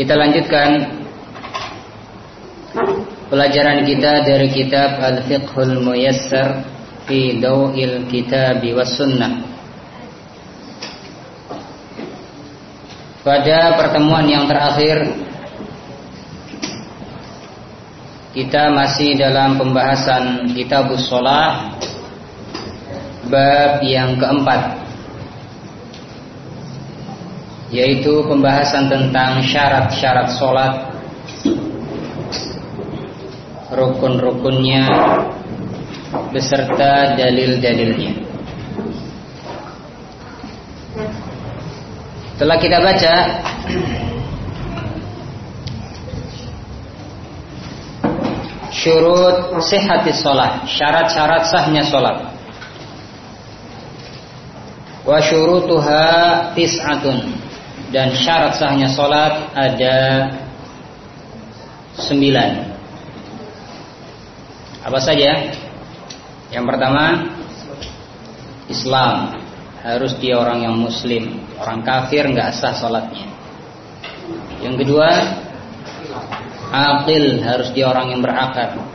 Kita lanjutkan pelajaran kita dari kitab Al-Fiqhul Muyassar fi Dawil Kitab was Sunnah. Pada pertemuan yang terakhir kita masih dalam pembahasan Kitabus Shalah bab yang keempat yaitu pembahasan tentang syarat-syarat sholat rukun-rukunnya beserta dalil-dalilnya. Setelah kita baca syurut sehati sholat syarat-syarat sahnya sholat. Wa syurutuha tis'atun dan syarat sahnya sholat ada sembilan. Apa saja? Yang pertama, Islam harus dia orang yang Muslim, orang kafir nggak sah sholatnya. Yang kedua, akil harus dia orang yang berakal.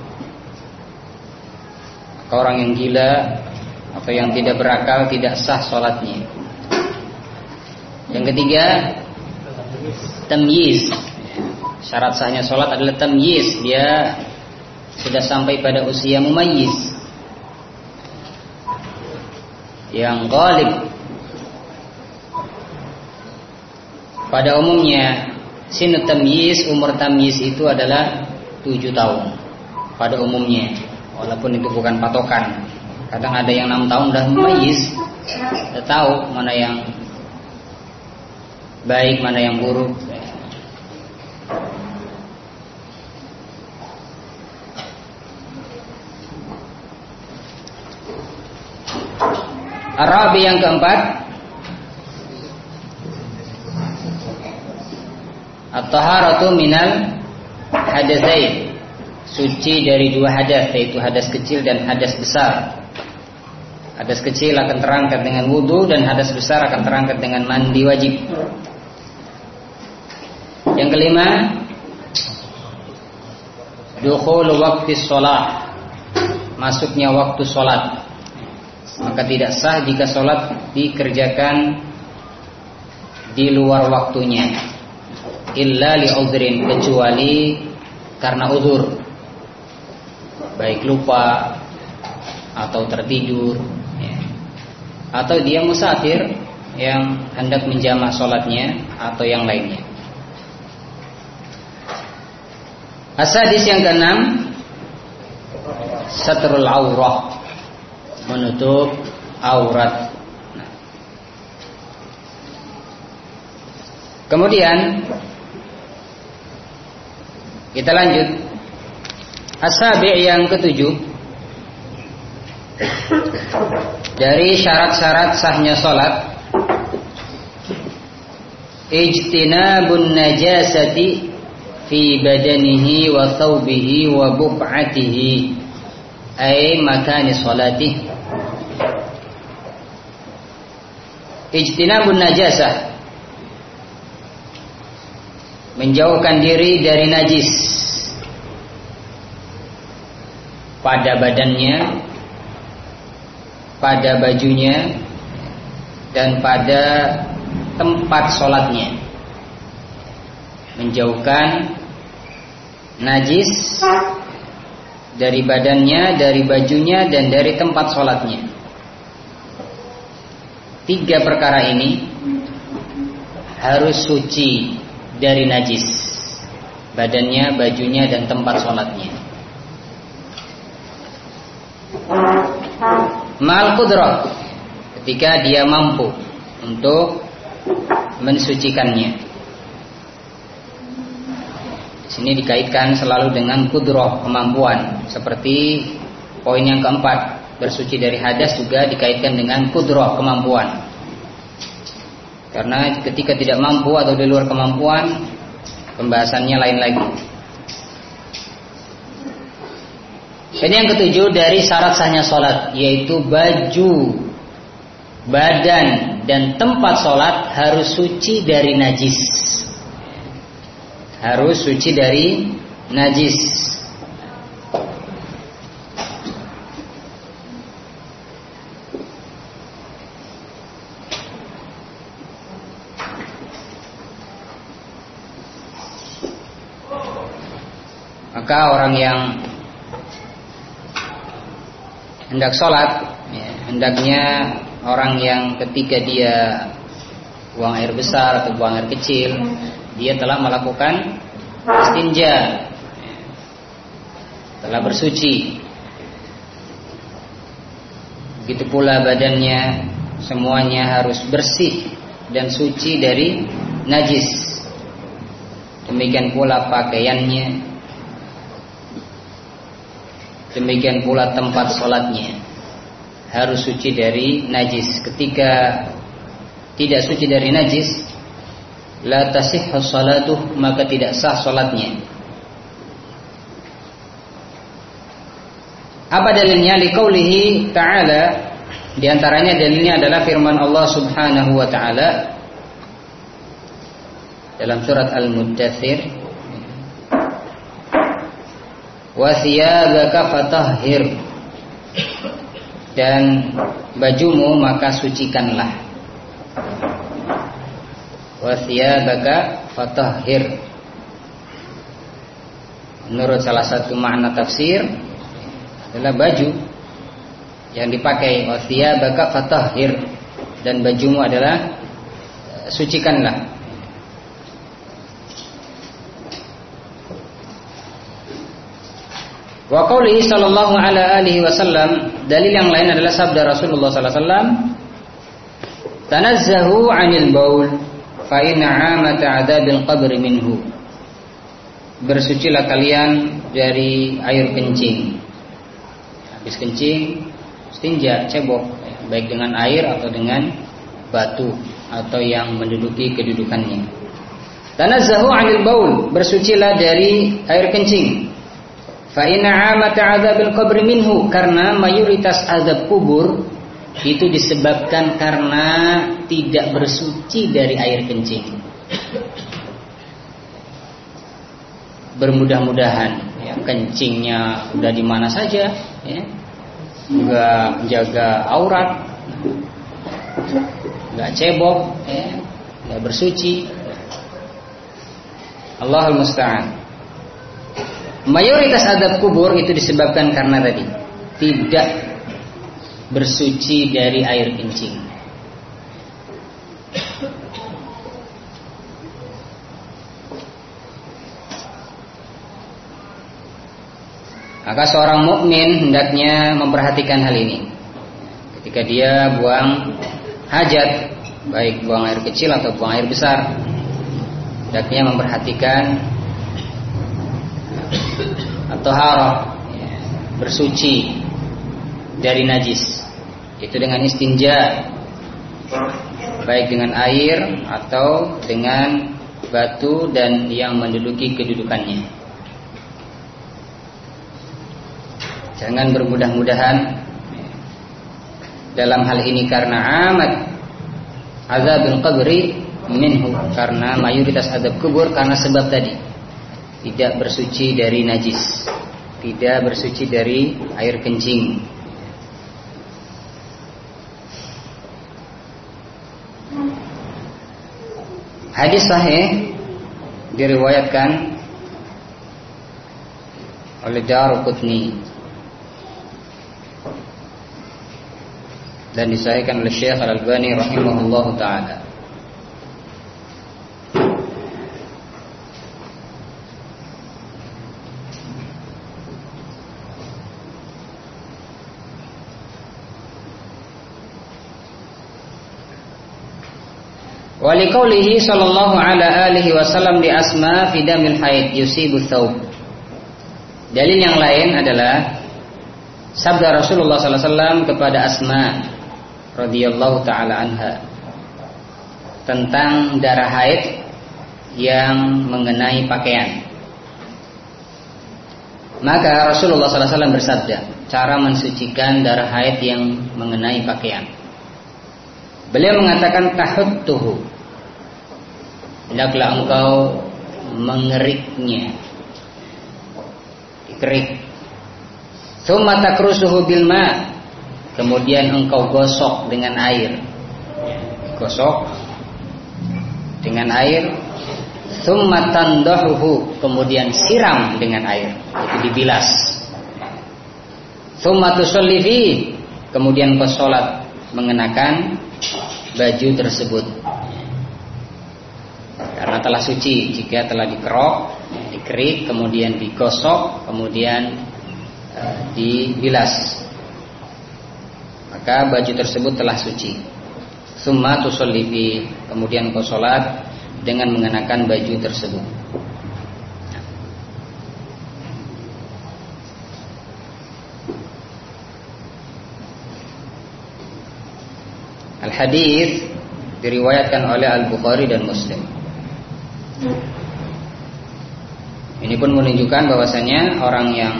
Orang yang gila atau yang tidak berakal tidak sah sholatnya. Yang ketiga, temyiz. Syarat sahnya sholat adalah temyiz. Dia sudah sampai pada usia mumayyiz. Yang ghalib. Pada umumnya, sinu temyiz, umur temyiz itu adalah tujuh tahun. Pada umumnya, walaupun itu bukan patokan. Kadang ada yang enam tahun udah mumayyiz, udah tahu mana yang baik mana yang buruk? Arabi yang keempat. At-taharatu minal hadatsain suci dari dua hadas yaitu hadas kecil dan hadas besar. Hadas kecil akan terangkat dengan wudhu dan hadas besar akan terangkat dengan mandi wajib yang kelima, dukhul waktu sholat, masuknya waktu sholat. Maka tidak sah jika sholat dikerjakan di luar waktunya. Illa li udhrin kecuali karena uzur. Baik lupa atau tertidur ya. atau dia musafir yang hendak menjamah sholatnya atau yang lainnya. Asadis yang keenam Satrul aurah Menutup aurat. Kemudian Kita lanjut. Asabi yang ketujuh Dari syarat-syarat sahnya sholat Ijtinabun najasati fi badanihi wa thawbihi wa buq'atihi ay makani salatih ijtinabun najasah. Menjauhkan diri dari najis. Pada badannya pada bajunya dan pada tempat sholatnya. Menjauhkan najis dari badannya, dari bajunya, dan dari tempat sholatnya. Tiga perkara ini harus suci dari najis, badannya, bajunya, dan tempat sholatnya. Mal kudrot ketika dia mampu untuk mensucikannya. Sini dikaitkan selalu dengan kudroh kemampuan, seperti poin yang keempat bersuci dari hadas juga dikaitkan dengan kudroh kemampuan. Karena ketika tidak mampu atau di luar kemampuan, pembahasannya lain lagi. Dan yang ketujuh dari syarat sahnya sholat yaitu baju, badan dan tempat sholat harus suci dari najis. Harus suci dari najis. Maka orang yang hendak sholat ya, hendaknya orang yang ketika dia buang air besar atau buang air kecil dia telah melakukan istinja. Telah bersuci. Begitu pula badannya semuanya harus bersih dan suci dari najis. Demikian pula pakaiannya. Demikian pula tempat sholatnya. Harus suci dari najis. Ketika tidak suci dari najis, la tasihhu salatuh maka tidak sah sholatnya. Apa dalilnya? Liqaulihi ta'ala. Di antaranya dalilnya adalah firman Allah Subhanahu wa taala. Dalam surat Al-Muddathir. Wa thiyabaka fatahhir. Dan bajumu maka sucikanlah wa thiyabaka fatahhir. Menurut salah satu makna tafsir adalah baju yang dipakai. Wa thiyabaka fatahhir. Dan bajumu adalah sucikanlah. Wa qaulihi sallallahu ala alihi wasallam dalil yang lain adalah sabda Rasulullah sallallahu alaihi wasallam Tanazzahu 'anil baul fa inna 'amata 'adabil qabr minhu. Bersucilah kalian dari air kencing. Habis kencing istinja cebok baik dengan air atau dengan batu atau yang menduduki kedudukannya. Tanazzahu 'anil baul bersucilah dari air kencing. Fa inna amata azabil qabri minhu karena mayoritas azab kubur itu disebabkan karena tidak bersuci dari air kencing. Bermudah-mudahan ya kencingnya udah di mana saja ya. Enggak jaga aurat. Enggak cebok ya, enggak bersuci. Allahul musta'an. Mayoritas adab kubur itu disebabkan karena tadi tidak bersuci dari air kencing. Maka seorang mukmin hendaknya memperhatikan hal ini. Ketika dia buang hajat, baik buang air kecil atau buang air besar, hendaknya memperhatikan atau haram ya, bersuci dari najis. Itu dengan istinja. Baik dengan air atau dengan batu dan yang menduduki kedudukannya. Jangan bermudah-mudahan dalam hal ini karena amat azabul qabri minhu karena mayoritas azab kubur karena sebab tadi. Tidak bersuci dari najis, tidak bersuci dari air kencing. Hadis sahih diriwayatkan oleh Daruqutni dan disahihkan oleh Syekh Al-Albani rahimahullahu taala. Walikaulihi sallallahu ala alihi wasallam di asma fidamil haid yusibu thawb. Dalil yang lain adalah sabda Rasulullah sallallahu alaihi wasallam kepada Asma radhiyallahu taala anha tentang darah haid yang mengenai pakaian. Maka Rasulullah SAW bersabda, cara mensucikan darah haid yang mengenai pakaian. Beliau mengatakan tahuttuhu. Hendaklah engkau mengeriknya. Dikerik. Tsumma takrusuhu bil ma. Kemudian engkau gosok dengan air. Gosok dengan air. Tsumma tandahuhu. Kemudian siram dengan air. Itu dibilas. Tsumma tusalli Kemudian kau mengenakan baju tersebut telah suci jika telah dikerok, dikerik, kemudian digosok, kemudian e, dibilas. Maka baju tersebut telah suci. Summa tusollifi, kemudian kau sholat dengan mengenakan baju tersebut. Al-hadis diriwayatkan oleh Al-Bukhari dan Muslim. Ini pun menunjukkan bahwasanya orang yang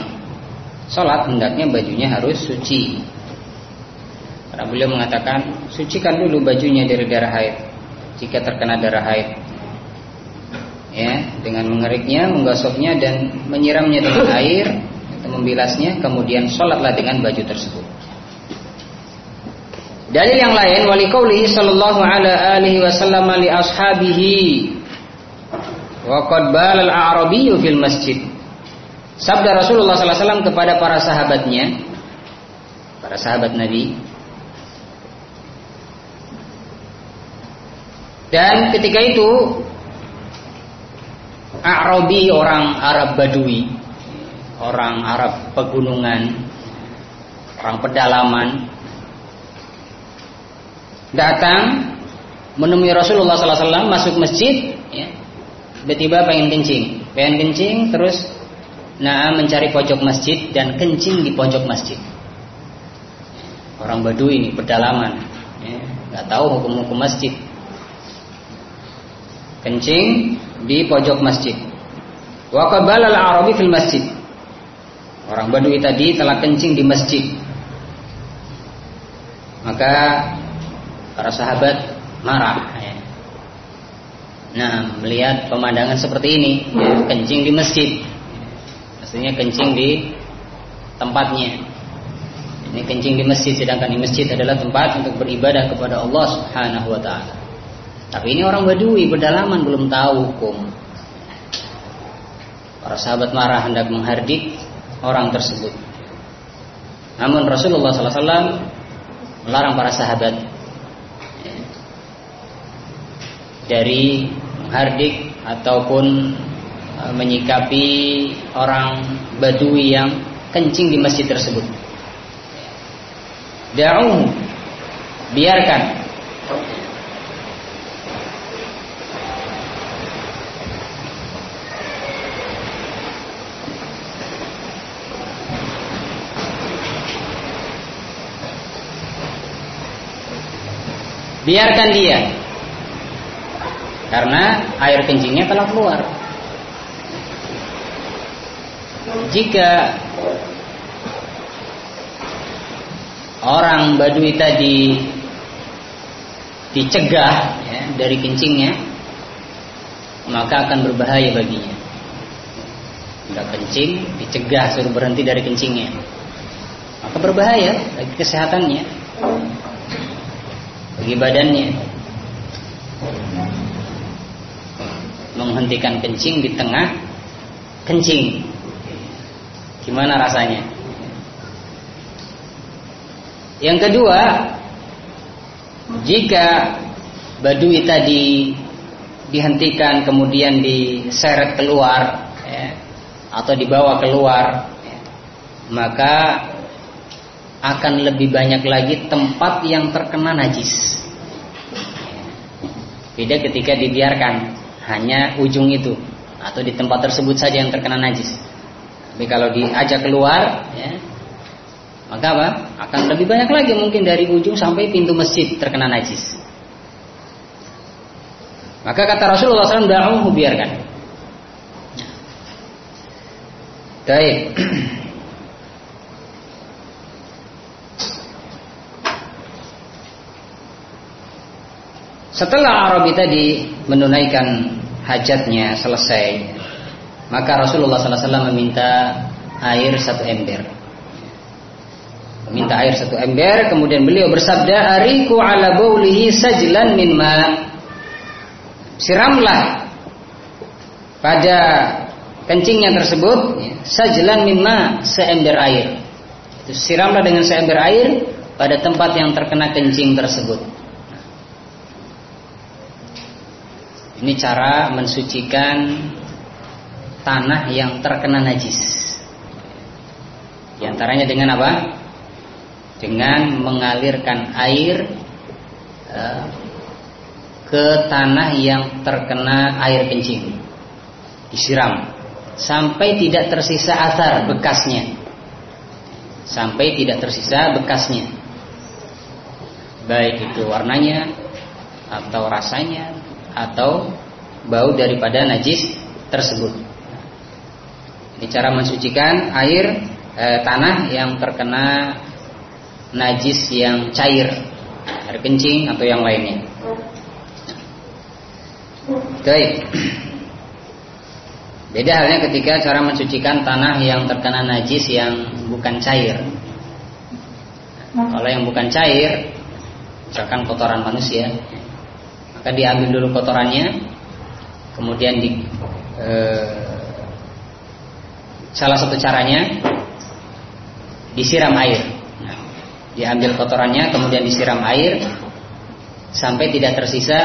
sholat hendaknya bajunya harus suci. Karena beliau mengatakan sucikan dulu bajunya dari darah haid jika terkena darah haid. Ya, dengan mengeriknya, menggosoknya dan menyiramnya dengan air atau membilasnya, kemudian sholatlah dengan baju tersebut. Dalil yang lain wali sallallahu ala alihi wasallam li ashabihi wa qad balal a'rabiyyu fil masjid. Sabda Rasulullah wasallam kepada para sahabatnya para sahabat Nabi Dan ketika itu Arabi orang Arab Badui Orang Arab pegunungan Orang pedalaman datang menemui Rasulullah SAW masuk masjid, ya, tiba-tiba pengen kencing, pengen kencing terus nah mencari pojok masjid dan kencing di pojok masjid. Orang Badu ini pedalaman, ya, nggak tahu hukum-hukum masjid. Kencing di pojok masjid. Wa al-Arabi fil masjid. Orang Badui tadi telah kencing di masjid. Maka para sahabat marah. Ya. Nah, melihat pemandangan seperti ini, ya, kencing di masjid, maksudnya kencing di tempatnya. Ini kencing di masjid, sedangkan di masjid adalah tempat untuk beribadah kepada Allah Subhanahu Wa Taala. Tapi ini orang Badui, pedalaman belum tahu hukum. Para sahabat marah hendak menghardik orang tersebut. Namun Rasulullah SAW melarang para sahabat dari menghardik ataupun e, menyikapi orang badui yang kencing di masjid tersebut. Da'u biarkan biarkan dia karena air kencingnya telah keluar. Jika orang Badui tadi dicegah ya, dari kencingnya, maka akan berbahaya baginya. Tidak kencing, dicegah suruh berhenti dari kencingnya, maka berbahaya bagi kesehatannya, bagi badannya menghentikan kencing di tengah kencing. Gimana rasanya? Yang kedua, jika badui tadi dihentikan kemudian diseret keluar ya, atau dibawa keluar, ya, maka akan lebih banyak lagi tempat yang terkena najis. Beda ketika dibiarkan hanya ujung itu atau di tempat tersebut saja yang terkena najis. Tapi kalau diajak keluar, ya, maka apa? Akan lebih banyak lagi mungkin dari ujung sampai pintu masjid terkena najis. Maka kata Rasulullah SAW, biarkan. Baik. Setelah Arabi tadi menunaikan hajatnya selesai, maka Rasulullah SAW meminta air satu ember. Meminta air satu ember, kemudian beliau bersabda, "Ariku ala baulihi sajlan min ma." Siramlah pada kencingnya tersebut sajlan min ma, seember air. Siramlah dengan seember air pada tempat yang terkena kencing tersebut. Ini cara mensucikan tanah yang terkena najis. Di antaranya dengan apa? Dengan mengalirkan air uh, ke tanah yang terkena air kencing. Disiram sampai tidak tersisa asar bekasnya. Sampai tidak tersisa bekasnya. Baik itu warnanya atau rasanya atau bau daripada najis tersebut. Ini cara mensucikan air e, tanah yang terkena najis yang cair, air kencing atau yang lainnya. Baik. Beda halnya ketika cara mensucikan tanah yang terkena najis yang bukan cair. Kalau yang bukan cair, misalkan kotoran manusia, maka diambil dulu kotorannya kemudian di e, salah satu caranya disiram air. Diambil kotorannya kemudian disiram air sampai tidak tersisa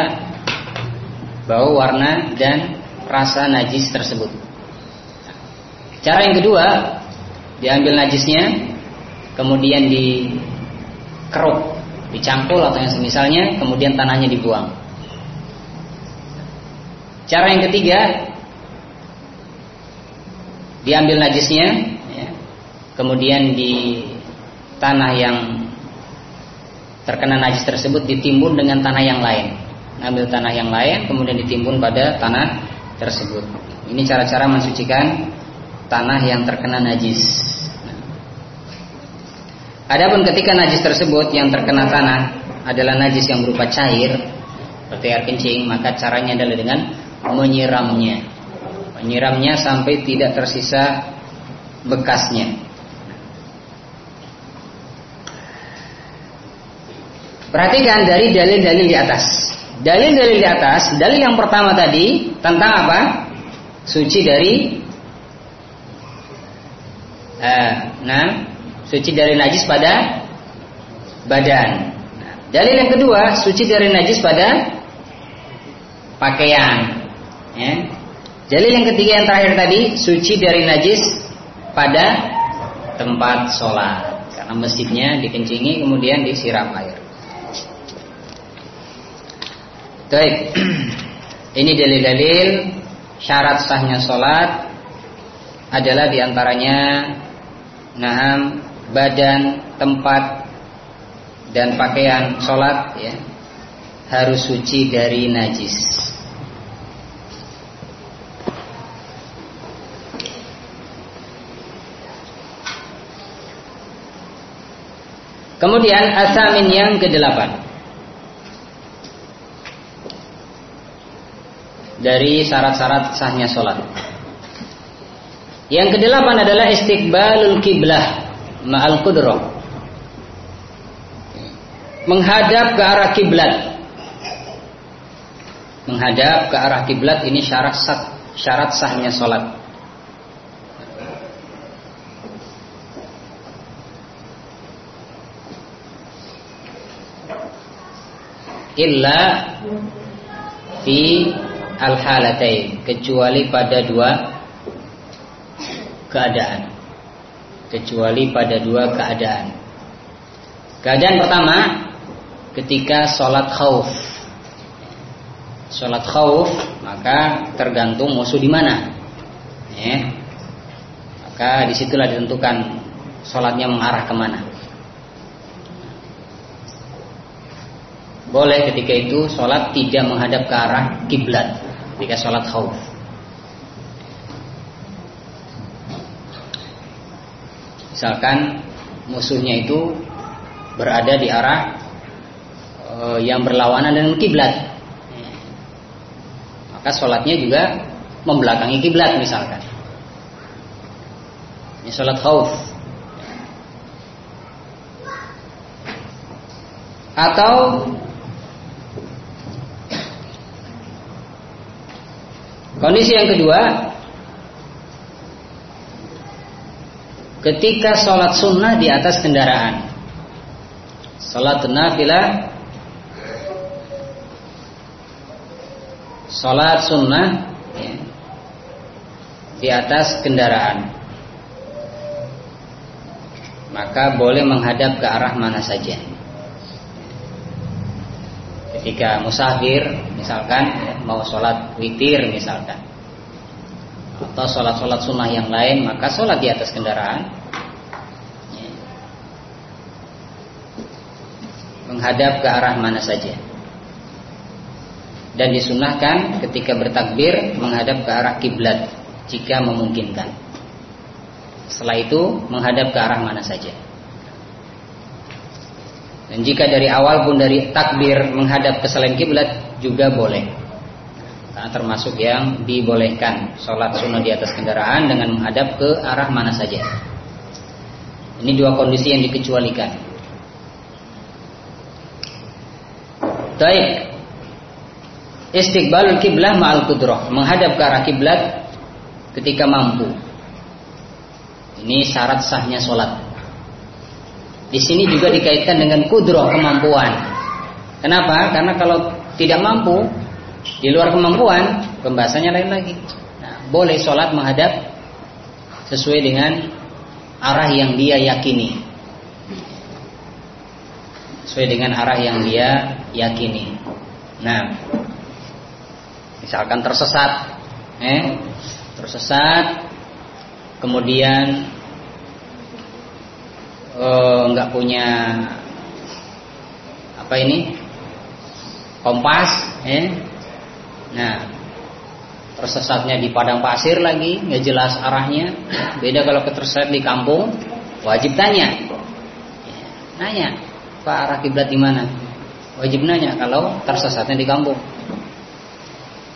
bau warna dan rasa najis tersebut. Cara yang kedua diambil najisnya kemudian dikeruk dicangkul atau yang semisalnya kemudian tanahnya dibuang Cara yang ketiga diambil najisnya, ya, kemudian di tanah yang terkena najis tersebut ditimbun dengan tanah yang lain. Ambil tanah yang lain, kemudian ditimbun pada tanah tersebut. Ini cara-cara mensucikan tanah yang terkena najis. Adapun ketika najis tersebut yang terkena tanah adalah najis yang berupa cair, seperti air kencing, maka caranya adalah dengan menyiramnya. Menyiramnya sampai tidak tersisa bekasnya. Perhatikan dari dalil-dalil di atas. Dalil-dalil di atas dalil yang pertama tadi tentang apa? Suci dari eh, nah suci dari najis pada badan. Dalil yang kedua suci dari najis pada pakaian Ya. Yang ketiga yang terakhir tadi suci dari najis pada tempat sholat karena masjidnya dikencingi kemudian disiram air. Baik, ini dalil-dalil syarat sahnya sholat adalah di antaranya naham badan tempat dan pakaian sholat ya harus suci dari najis. Kemudian asamin yang kedelapan dari syarat-syarat sahnya sholat. Yang kedelapan adalah istiqbalul kiblah ma'al kudroh. Menghadap ke arah kiblat. Menghadap ke arah kiblat ini syarat syarat sahnya sholat. Illa fi al halatain kecuali pada dua keadaan. Kecuali pada dua keadaan. Keadaan pertama ketika sholat khauf. Sholat khauf maka tergantung musuh di mana. Ya. maka di situlah ditentukan sholatnya mengarah ke mana boleh ketika itu sholat tidak menghadap ke arah kiblat ketika sholat khauf. Misalkan musuhnya itu berada di arah uh, yang berlawanan dengan kiblat. Maka sholatnya juga membelakangi kiblat misalkan. Ini sholat khauf. Atau kondisi yang kedua ketika sholat sunnah di atas kendaraan sholat nafilah sholat sunnah di atas kendaraan maka boleh menghadap ke arah mana saja ketika musafir misalkan mau sholat witir misalkan. Atau sholat-sholat sunnah yang lain maka sholat di atas kendaraan. Menghadap ke arah mana saja. Dan disunahkan ketika bertakbir menghadap ke arah kiblat jika memungkinkan. Setelah itu menghadap ke arah mana saja dan jika dari awal pun dari takbir menghadap ke selain kiblat juga boleh. Karena termasuk yang dibolehkan sholat sunnah di atas kendaraan dengan menghadap ke arah mana saja. Ini dua kondisi yang dikecualikan. Baik. Istiqbalul kiblah ma'al kudroh. Menghadap ke arah kiblat ketika mampu. Ini syarat sahnya sholat. Di sini juga dikaitkan dengan kudroh kemampuan. Kenapa? Karena kalau tidak mampu di luar kemampuan, pembahasannya lain lagi. Nah, boleh sholat menghadap sesuai dengan arah yang dia yakini. Sesuai dengan arah yang dia yakini. Nah, misalkan tersesat, eh, tersesat, kemudian nggak uh, punya apa ini kompas, eh? Nah, tersesatnya di padang pasir lagi, nggak jelas arahnya. Beda kalau ketersesat di kampung, wajib tanya. Nanya, Pak arah kiblat di mana? Wajib nanya kalau tersesatnya di kampung.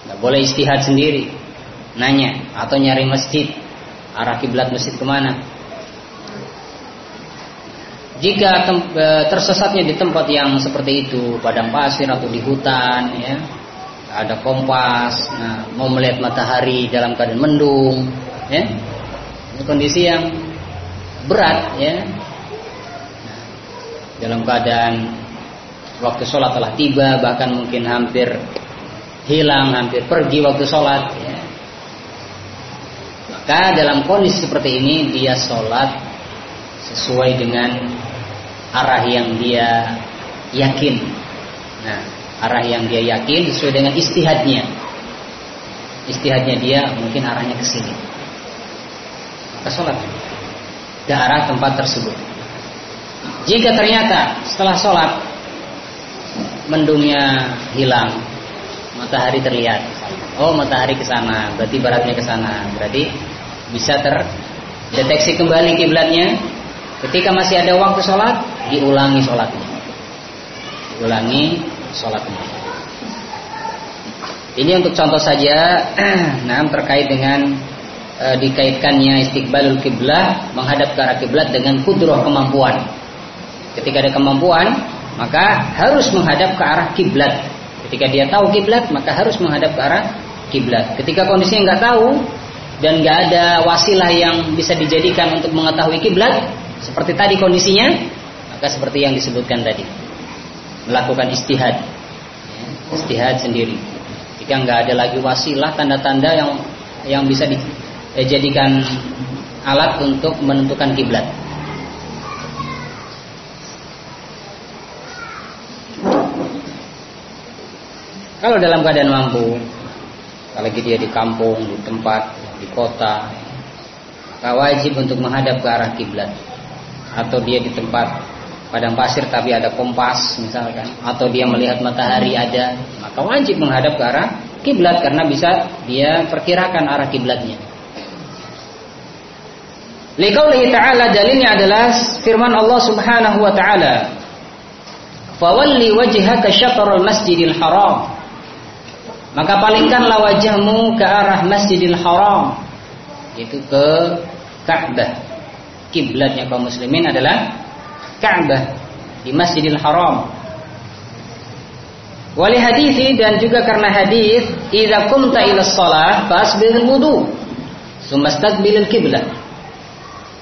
Nggak boleh istihad sendiri. Nanya atau nyari masjid. Arah kiblat masjid ke mana? Jika e, tersesatnya di tempat yang seperti itu, padang pasir atau di hutan, ya, ada kompas, nah, mau melihat matahari dalam keadaan mendung, ya, ini kondisi yang berat, ya, nah, dalam keadaan waktu sholat telah tiba, bahkan mungkin hampir hilang, hampir pergi waktu sholat, ya. maka dalam kondisi seperti ini dia sholat sesuai dengan arah yang dia yakin. Nah, arah yang dia yakin sesuai dengan istihadnya. Istihadnya dia mungkin arahnya ke sini. Maka sholat ke arah tempat tersebut. Jika ternyata setelah sholat mendungnya hilang, matahari terlihat. Oh, matahari ke sana, berarti baratnya ke sana. Berarti bisa terdeteksi kembali kiblatnya Ketika masih ada waktu sholat, diulangi sholatnya. Diulangi sholatnya. Ini untuk contoh saja, nah terkait dengan e, dikaitkannya istiqbalul kiblah menghadap ke arah kiblat dengan kudroh kemampuan. Ketika ada kemampuan, maka harus menghadap ke arah kiblat. Ketika dia tahu kiblat, maka harus menghadap ke arah kiblat. Ketika kondisinya nggak tahu dan nggak ada wasilah yang bisa dijadikan untuk mengetahui kiblat, seperti tadi kondisinya, maka seperti yang disebutkan tadi. Melakukan istihad. Istihad sendiri. Jika nggak ada lagi wasilah tanda-tanda yang yang bisa dijadikan alat untuk menentukan kiblat. Kalau dalam keadaan mampu, apalagi dia di kampung, di tempat, di kota, maka wajib untuk menghadap ke arah kiblat. Atau dia di tempat padang pasir tapi ada kompas misalkan, atau dia melihat matahari ada, maka wajib menghadap ke arah kiblat karena bisa dia perkirakan arah kiblatnya. Liqaulihi ta'ala dalilnya adalah firman Allah Subhanahu wa taala. Fawalli wajhaka syatrul Masjidil Haram. Maka palingkanlah wajahmu ke arah Masjidil Haram, yaitu ke Ka'bah. Kiblatnya kaum muslimin adalah Ka'bah di Masjidil Haram. Wali hadithi dan juga karena hadis, "Idza kumta ila shalah fasbil wudu, tsumma istaqbil kiblat."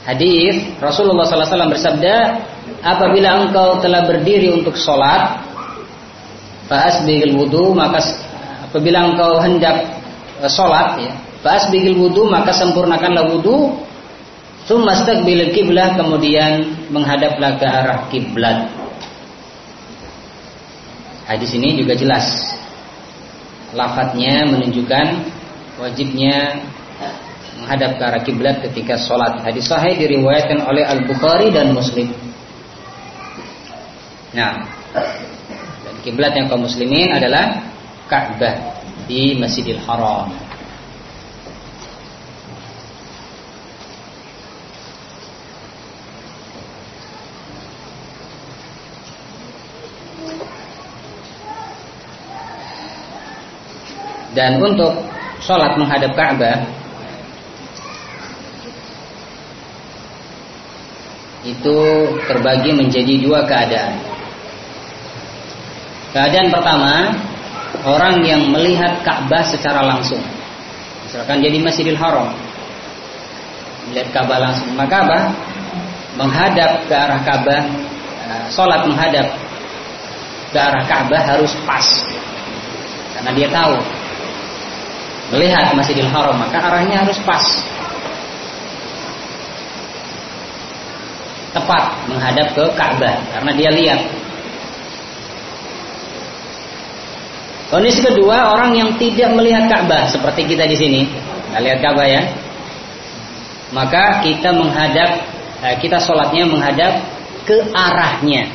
Hadis Rasulullah SAW bersabda, apabila engkau telah berdiri untuk sholat, faasbigil wudu maka apabila engkau hendak e, sholat ya, faasbigil wudu maka sempurnakanlah wudu, sumastaqbil kiblah kemudian menghadaplah ke arah kiblat. Hadis ini juga jelas. Lafadznya menunjukkan wajibnya menghadap ke arah kiblat ketika sholat. Hadis sahih diriwayatkan oleh Al Bukhari dan Muslim. Nah, dan kiblat yang kaum muslimin adalah Ka'bah di Masjidil Haram. Dan untuk sholat menghadap Ka'bah itu terbagi menjadi dua keadaan. Keadaan pertama, orang yang melihat Ka'bah secara langsung. Misalkan jadi Masjidil Haram. Melihat Ka'bah langsung. Maka apa? Menghadap ke arah Ka'bah, eh, sholat menghadap ke arah Ka'bah harus pas. Karena dia tahu melihat Masjidil Haram, maka arahnya harus pas. tepat menghadap ke Ka'bah karena dia lihat. Kondisi kedua orang yang tidak melihat Ka'bah seperti kita di sini, nggak lihat Ka'bah ya, maka kita menghadap eh, kita sholatnya menghadap ke arahnya.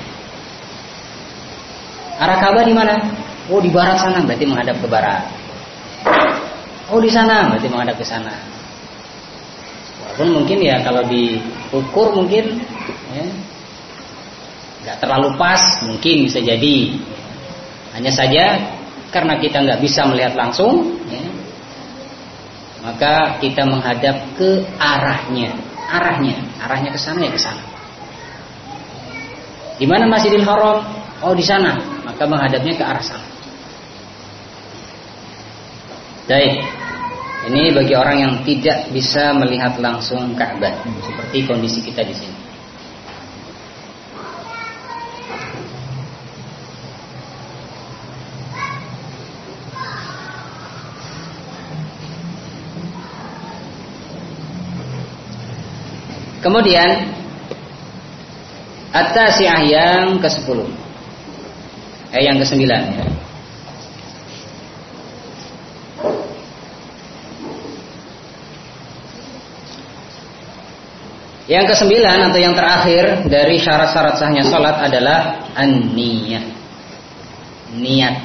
Arah Ka'bah di mana? Oh di barat sana berarti menghadap ke barat. Oh di sana. Berarti menghadap ke sana. Walaupun mungkin ya kalau diukur mungkin ya, terlalu pas mungkin bisa jadi. Hanya saja karena kita nggak bisa melihat langsung ya, maka kita menghadap ke arahnya. Arahnya. Arahnya ke sana ya ke sana. Di mana Masjidil Haram? Oh di sana. Maka menghadapnya ke arah sana. Baik ini bagi orang yang tidak bisa melihat langsung Ka'bah seperti kondisi kita di sini Kemudian At-Tasi'ah yang ke-10 Eh yang ke-9 ya. Yang kesembilan atau yang terakhir dari syarat-syarat sahnya sholat adalah an-niyah. Niat.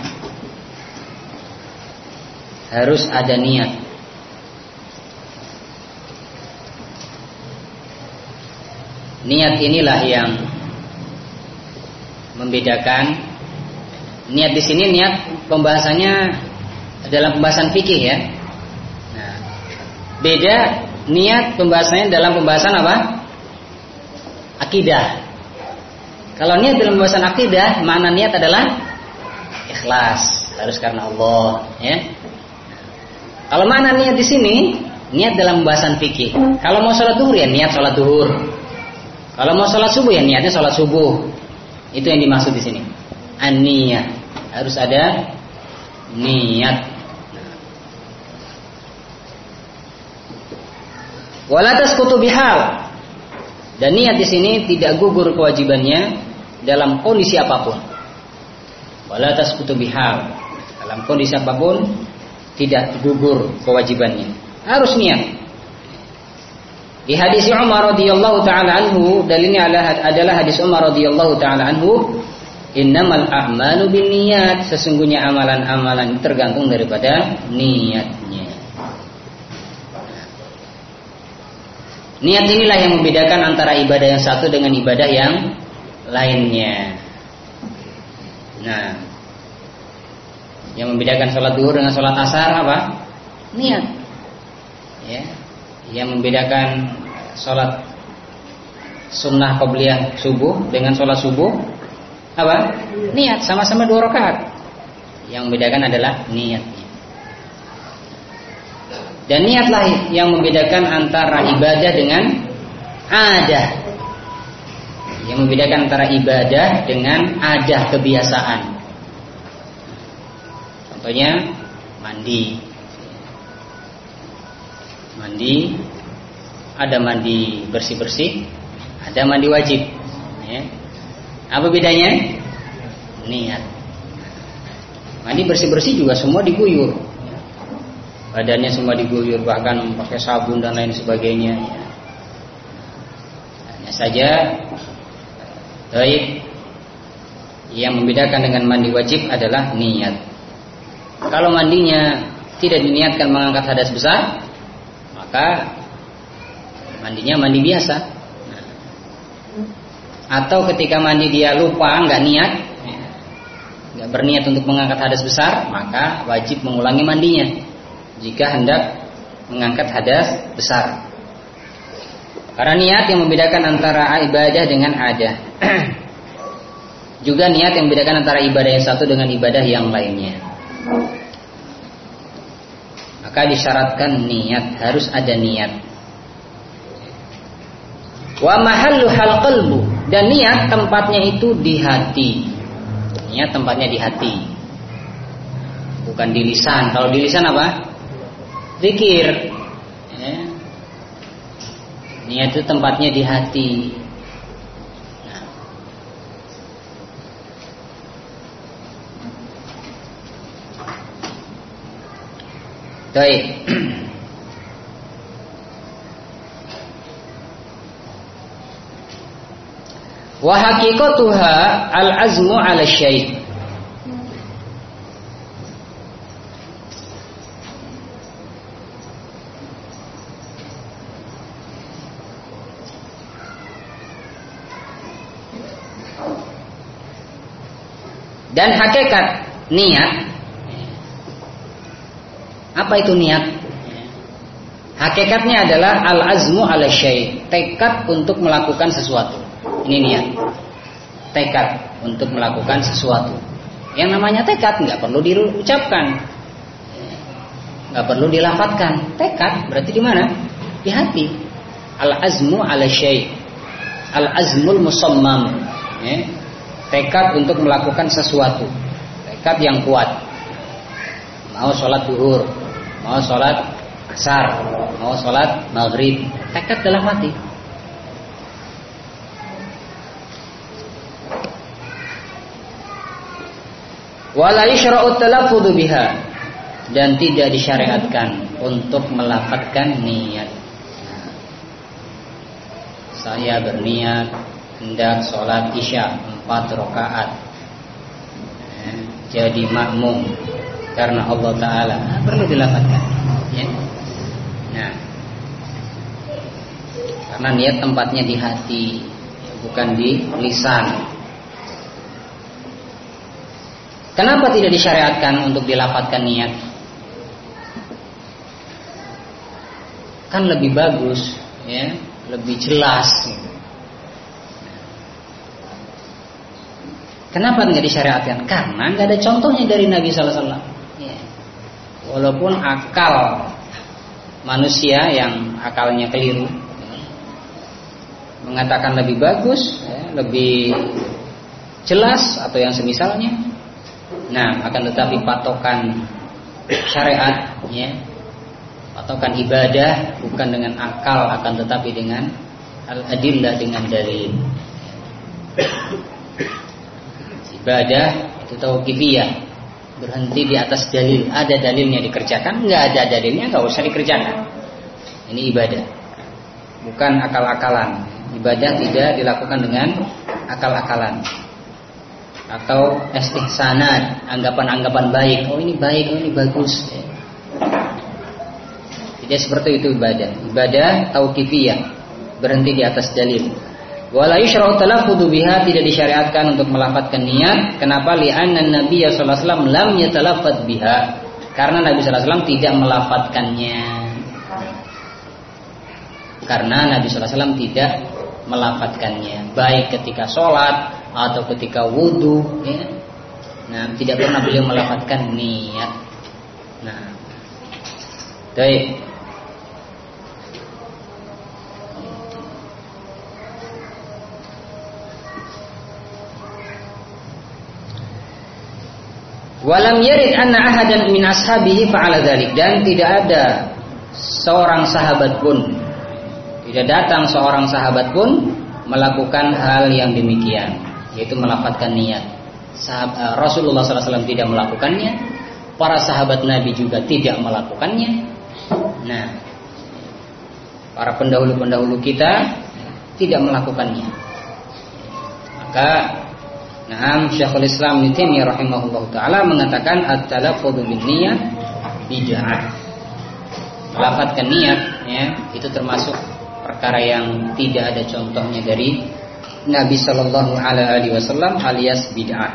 Harus ada niat. Niat inilah yang membedakan niat di sini niat pembahasannya dalam pembahasan fikih ya. Nah, beda niat pembahasannya dalam pembahasan apa? Akidah. Kalau niat dalam pembahasan akidah, mana niat adalah ikhlas, harus karena Allah, ya. Kalau mana niat di sini, niat dalam pembahasan fikih. Kalau mau sholat duhur ya niat sholat duhur. Kalau mau sholat subuh ya niatnya sholat subuh. Itu yang dimaksud di sini. An-niyah. Harus ada niat. Walatas bihal. Dan niat di sini tidak gugur kewajibannya dalam kondisi apa pun. Walatas bihal. dalam kondisi apa pun tidak gugur kewajibannya. Harus niat. Di hadis Umar radhiyallahu taala anhu, dalilnya adalah hadis Umar radhiyallahu taala anhu, innamal a'malu binniyat, sesungguhnya amalan-amalan tergantung daripada niatnya. Niat inilah yang membedakan antara ibadah yang satu dengan ibadah yang lainnya. Nah, yang membedakan sholat duhur dengan sholat asar apa? Niat. Ya, yang membedakan sholat sunnah qobliyah subuh dengan sholat subuh apa? Niat sama-sama dua rakaat. Yang membedakan adalah niatnya. Dan niatlah yang membedakan antara ibadah dengan adah. Yang membedakan antara ibadah dengan adah kebiasaan. Contohnya mandi. Mandi ada mandi bersih-bersih, ada mandi wajib. Ya. Apa bedanya? Niat. Mandi bersih-bersih juga semua diguyur badannya semua diguyur bahkan pakai sabun dan lain sebagainya. Hanya saja baik yang membedakan dengan mandi wajib adalah niat. Kalau mandinya tidak diniatkan mengangkat hadas besar maka mandinya mandi biasa. Atau ketika mandi dia lupa nggak niat nggak berniat untuk mengangkat hadas besar maka wajib mengulangi mandinya jika hendak mengangkat hadas besar. Karena niat yang membedakan antara ibadah dengan adah. Juga niat yang membedakan antara ibadah yang satu dengan ibadah yang lainnya. Maka disyaratkan niat, harus ada niat. Wa mahallu hal qalbu dan niat tempatnya itu di hati. Niat tempatnya di hati. Bukan di lisan. Kalau di lisan apa? Zikir ya. niat itu tempatnya di hati nah. Baik. Wa haqiqatuha al-azmu 'ala syai'. Dan hakikat niat apa itu niat? Hakikatnya adalah al-azmu ala syai, tekad untuk melakukan sesuatu. Ini niat. Tekad untuk melakukan sesuatu. Yang namanya tekad nggak perlu diucapkan. nggak perlu dilafatkan. Tekad berarti di mana? Di hati. Al-azmu ala syai. Al-azmul musammam. Ya tekad untuk melakukan sesuatu. Tekad yang kuat. Mau sholat duhur mau sholat asar mau sholat maghrib. Tekad dalam hati. Wala yushra'u biha. Dan tidak disyariatkan untuk melafatkan niat. Saya berniat hendak sholat isya empat rakaat. Ya, jadi makmum karena Allah Taala. Nah, perlu dilakukan ya. nah. Karena niat tempatnya di hati bukan di lisan. Kenapa tidak disyariatkan untuk dilapatkan niat? Kan lebih bagus ya. Lebih jelas gitu. Kenapa nggak disyariatkan? Karena nggak ada contohnya dari Nabi Wasallam. Ya. Walaupun akal manusia yang akalnya keliru mengatakan lebih bagus, ya, lebih jelas atau yang semisalnya. Nah, akan tetapi patokan syariat, ya, patokan ibadah bukan dengan akal, akan tetapi dengan al-adillah dengan dalil ibadah itu tauqifiyah berhenti di atas dalil. Ada dalilnya dikerjakan, nggak ada dalilnya nggak usah dikerjakan. Ini ibadah, bukan akal-akalan. Ibadah tidak dilakukan dengan akal-akalan atau istihsanat, anggapan-anggapan baik. Oh ini baik, oh ini bagus. Tidak seperti itu ibadah. Ibadah tauqifiyah, berhenti di atas dalil. Wala yushra'u talaffudu biha tidak disyariatkan untuk melafadzkan niat. Kenapa? Li'anna Nabi sallallahu alaihi wasallam lam biha. Karena Nabi sallallahu alaihi tidak melafadzkannya. Karena Nabi sallallahu alaihi tidak melafadzkannya, baik ketika sholat atau ketika wudhu. Ya. Nah, tidak pernah beliau melafadzkan niat. Nah, baik. Walam yarid anna ahadan min ashabihi fa'ala dzalik dan tidak ada seorang sahabat pun tidak datang seorang sahabat pun melakukan hal yang demikian yaitu melafatkan niat. Uh, Rasulullah SAW tidak melakukannya, para sahabat Nabi juga tidak melakukannya. Nah, para pendahulu-pendahulu kita tidak melakukannya. Maka Nah, Syekhul Islam Ibnu Taimiyah rahimahullah taala mengatakan at-talaffuz bin niyyah bid'ah. Melafatkan niat ya, itu termasuk perkara yang tidak ada contohnya dari Nabi Shallallahu alaihi wasallam alias bid'ah.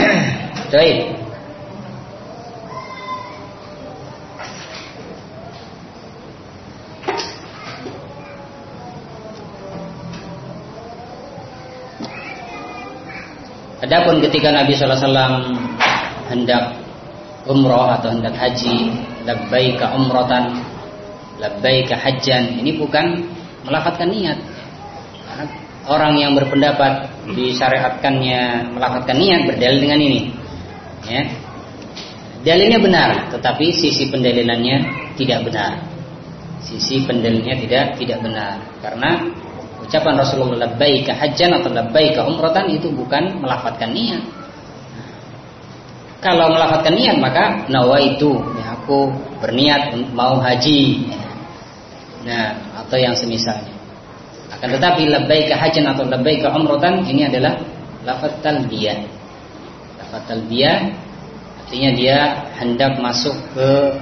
Baik. Adapun ketika Nabi SAW hendak umroh atau hendak haji, labbaika umrotan, labbaika hajjan, ini bukan melafatkan niat. Orang yang berpendapat disyariatkannya melafatkan niat berdalil dengan ini. Ya. Dalilnya benar, tetapi sisi pendalilannya tidak benar. Sisi pendalilnya tidak tidak benar karena ucapan Rasulullah labbaika hajjan atau labbaika umratan itu bukan melafatkan niat. Kalau melafatkan niat maka nawa itu ya, aku berniat mau haji. Nah, atau yang semisalnya. Akan tetapi labbaika hajjan atau labbaika umratan ini adalah lafaz talbiyah. Lafaz talbiyah artinya dia hendak masuk ke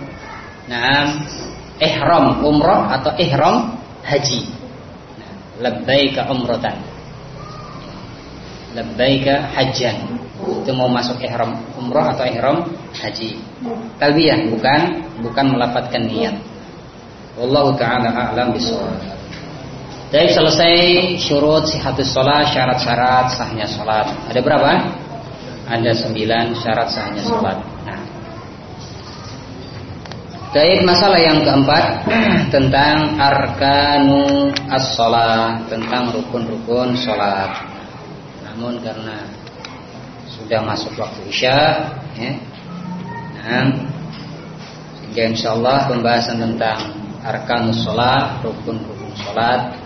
nah ihram umrah atau ihram haji labbaika umratan. Labbaika hajjan. Itu mau masuk ihram umrah atau ihram haji. Talbiyah bukan bukan melafatkan niat. Wallahu taala a'lam bishawab. Baik selesai syurut sihatus sholat syarat-syarat sahnya sholat. Ada berapa? Ada sembilan syarat sahnya sholat Baik masalah yang keempat tentang arkanu as-sholat tentang rukun-rukun sholat. Namun karena sudah masuk waktu isya, ya, nah, sehingga insya Allah pembahasan tentang arkanus sholat, rukun-rukun sholat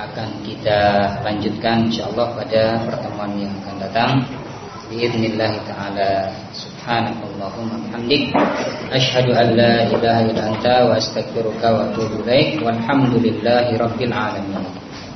akan kita lanjutkan insya Allah pada pertemuan yang akan datang. Bismillahirrahmanirrahim. taala subhanakallahumma bihamdik asyhadu wa astaghfiruka wa atubu walhamdulillahi rabbil alamin